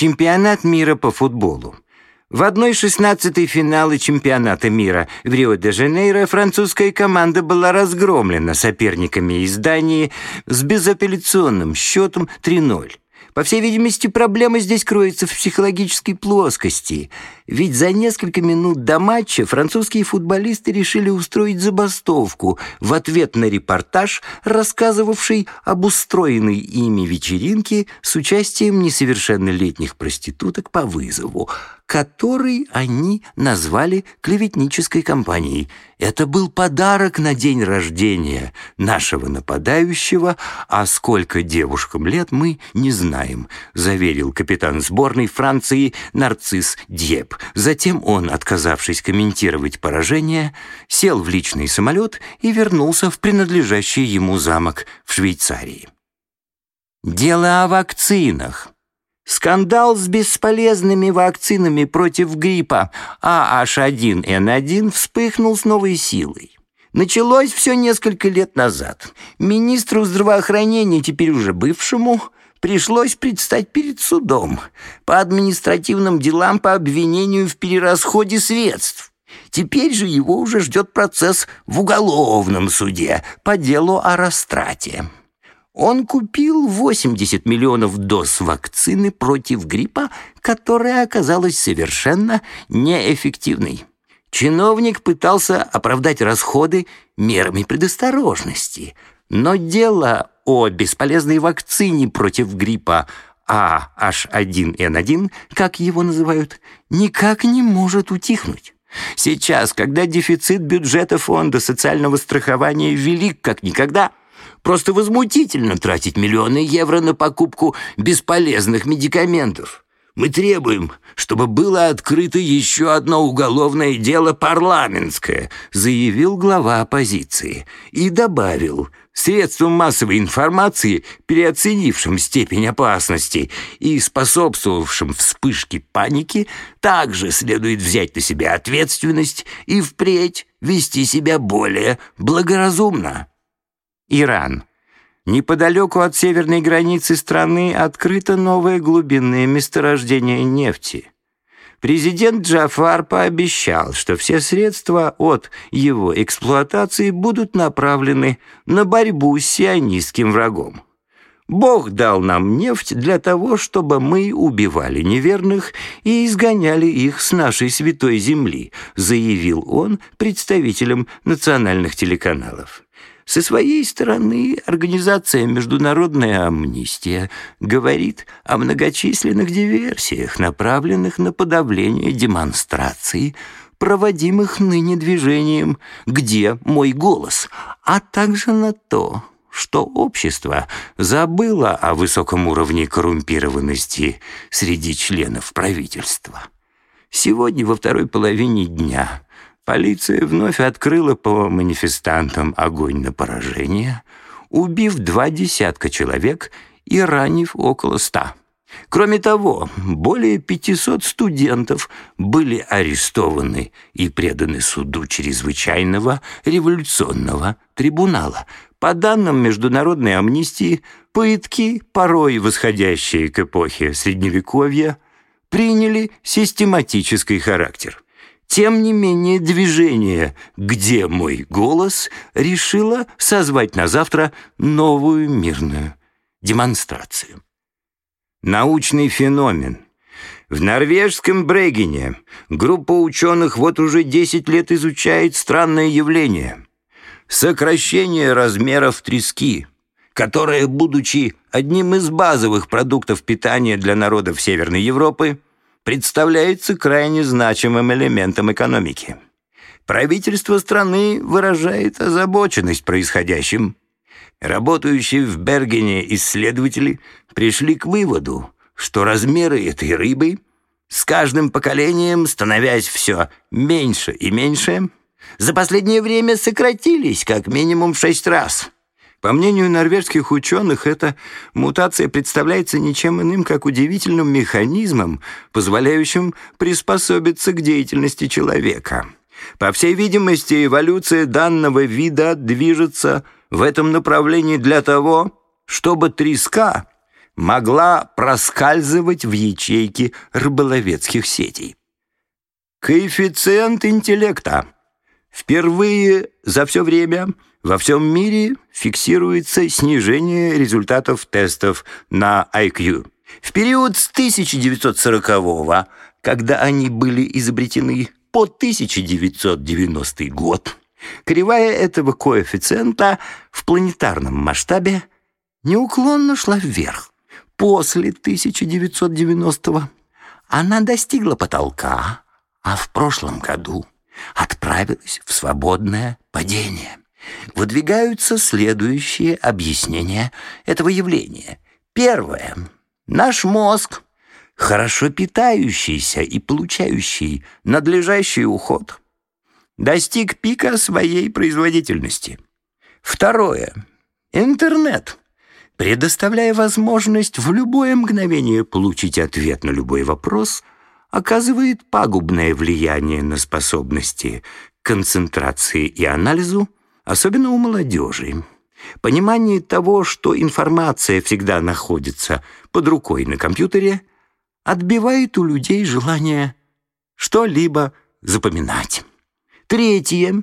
Чемпионат мира по футболу. В одной шестнадцатой финала чемпионата мира в Рио-де-Жанейро французская команда была разгромлена соперниками из Дании с безапелляционным счетом 3-0. По всей видимости, проблема здесь кроется в психологической плоскости. Ведь за несколько минут до матча французские футболисты решили устроить забастовку в ответ на репортаж, рассказывавший об устроенной ими вечеринке с участием несовершеннолетних проституток по вызову который они назвали клеветнической компанией. Это был подарок на день рождения нашего нападающего, а сколько девушкам лет мы не знаем, заверил капитан сборной Франции Нарцисс Дьеп. Затем он, отказавшись комментировать поражение, сел в личный самолет и вернулся в принадлежащий ему замок в Швейцарии. Дело о вакцинах. Скандал с бесполезными вакцинами против гриппа AH1N1 вспыхнул с новой силой. Началось все несколько лет назад. Министру здравоохранения, теперь уже бывшему, пришлось предстать перед судом по административным делам по обвинению в перерасходе средств. Теперь же его уже ждет процесс в уголовном суде по делу о растрате. Он купил 80 миллионов доз вакцины против гриппа, которая оказалась совершенно неэффективной. Чиновник пытался оправдать расходы мерами предосторожности, но дело о бесполезной вакцине против гриппа AH1N1, как его называют, никак не может утихнуть. Сейчас, когда дефицит бюджета фонда социального страхования велик как никогда – Просто возмутительно тратить миллионы евро на покупку бесполезных медикаментов. Мы требуем, чтобы было открыто еще одно уголовное дело парламентское, заявил глава оппозиции и добавил, средством массовой информации, переоценившим степень опасности и способствовавшим вспышке паники, также следует взять на себя ответственность и впредь вести себя более благоразумно. Иран. Неподалеку от северной границы страны открыто новое глубинное месторождение нефти. Президент Джафар пообещал, что все средства от его эксплуатации будут направлены на борьбу с сионистским врагом. Бог дал нам нефть для того, чтобы мы убивали неверных и изгоняли их с нашей святой земли, заявил он представителям национальных телеканалов. Со своей стороны, организация «Международная амнистия» говорит о многочисленных диверсиях, направленных на подавление демонстраций, проводимых ныне движением «Где мой голос?», а также на то, что общество забыло о высоком уровне коррумпированности среди членов правительства. Сегодня во второй половине дня Полиция вновь открыла по манифестантам огонь на поражение, убив два десятка человек и ранив около ста. Кроме того, более 500 студентов были арестованы и преданы суду чрезвычайного революционного трибунала. По данным международной амнистии, пытки, порой восходящие к эпохе Средневековья, приняли систематический характер – тем не менее, движение «Где мой голос?» решило созвать на завтра новую мирную демонстрацию. Научный феномен. В норвежском Брегене группа ученых вот уже 10 лет изучает странное явление – сокращение размеров трески, которое, будучи одним из базовых продуктов питания для народов Северной Европы, представляется крайне значимым элементом экономики. Правительство страны выражает озабоченность происходящим. Работающие в Бергене исследователи пришли к выводу, что размеры этой рыбы с каждым поколением, становясь все меньше и меньше, за последнее время сократились как минимум в шесть раз – по мнению норвежских ученых, эта мутация представляется ничем иным, как удивительным механизмом, позволяющим приспособиться к деятельности человека. По всей видимости, эволюция данного вида движется в этом направлении для того, чтобы треска могла проскальзывать в ячейки рыболовецких сетей. Коэффициент интеллекта. Впервые за все время во всем мире фиксируется снижение результатов тестов на IQ. В период с 1940 когда они были изобретены, по 1990 год, кривая этого коэффициента в планетарном масштабе неуклонно шла вверх. После 1990 она достигла потолка, а в прошлом году отправилась в свободное падение. Выдвигаются следующие объяснения этого явления. Первое. Наш мозг, хорошо питающийся и получающий надлежащий уход, достиг пика своей производительности. Второе. Интернет, предоставляя возможность в любое мгновение получить ответ на любой вопрос, оказывает пагубное влияние на способности концентрации и анализу, особенно у молодежи. Понимание того, что информация всегда находится под рукой на компьютере, отбивает у людей желание что-либо запоминать. Третье.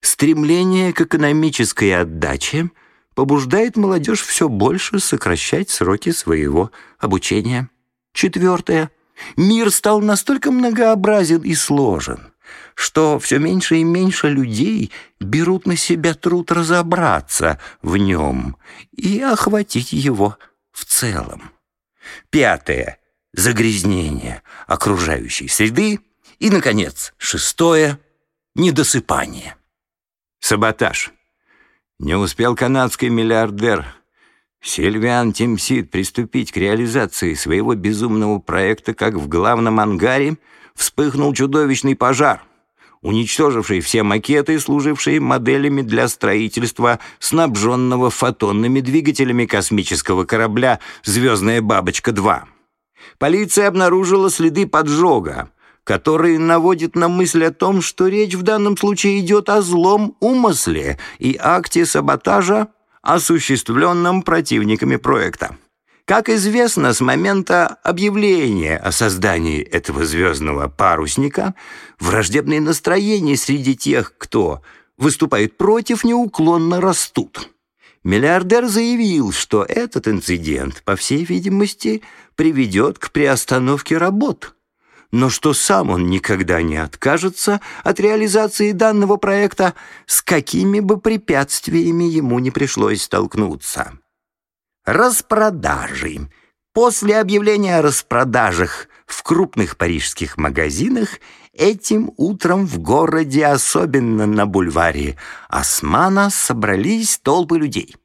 Стремление к экономической отдаче побуждает молодежь все больше сокращать сроки своего обучения. Четвертое. Мир стал настолько многообразен и сложен, что все меньше и меньше людей берут на себя труд разобраться в нем и охватить его в целом. Пятое — загрязнение окружающей среды. И, наконец, шестое — недосыпание. Саботаж. Не успел канадский миллиардер Сильвиан Тимсид приступить к реализации своего безумного проекта, как в главном ангаре вспыхнул чудовищный пожар, уничтоживший все макеты, служившие моделями для строительства снабженного фотонными двигателями космического корабля «Звездная бабочка-2». Полиция обнаружила следы поджога, которые наводят на мысль о том, что речь в данном случае идет о злом умысле и акте саботажа, осуществленном противниками проекта. Как известно, с момента объявления о создании этого звездного парусника враждебные настроения среди тех, кто выступает против, неуклонно растут. Миллиардер заявил, что этот инцидент, по всей видимости, приведет к приостановке работ – но что сам он никогда не откажется от реализации данного проекта, с какими бы препятствиями ему не пришлось столкнуться. Распродажи. После объявления о распродажах в крупных парижских магазинах этим утром в городе, особенно на бульваре Османа, собрались толпы людей.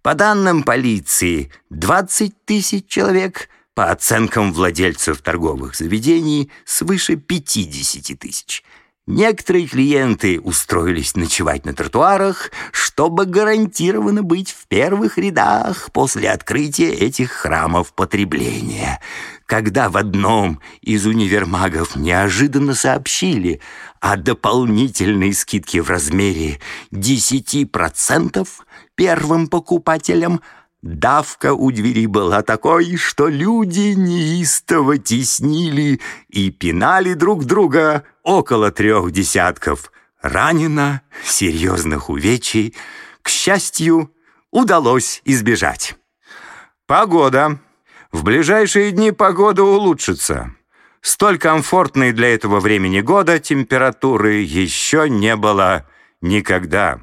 По данным полиции, 20 тысяч человек – по оценкам владельцев торговых заведений, свыше 50 тысяч. Некоторые клиенты устроились ночевать на тротуарах, чтобы гарантированно быть в первых рядах после открытия этих храмов потребления. Когда в одном из универмагов неожиданно сообщили о дополнительной скидке в размере 10% первым покупателям, Давка у двери была такой, что люди неистово теснили и пинали друг друга около трех десятков. Ранено, серьезных увечий, к счастью, удалось избежать. Погода. В ближайшие дни погода улучшится. Столь комфортной для этого времени года температуры еще не было никогда.